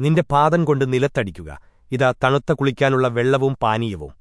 നിന്റെ പാദം കൊണ്ട് നിലത്തടിക്കുക. ഇതാ തണുത്ത കുളിക്കാനുള്ള വെള്ളവും പാനീയവും.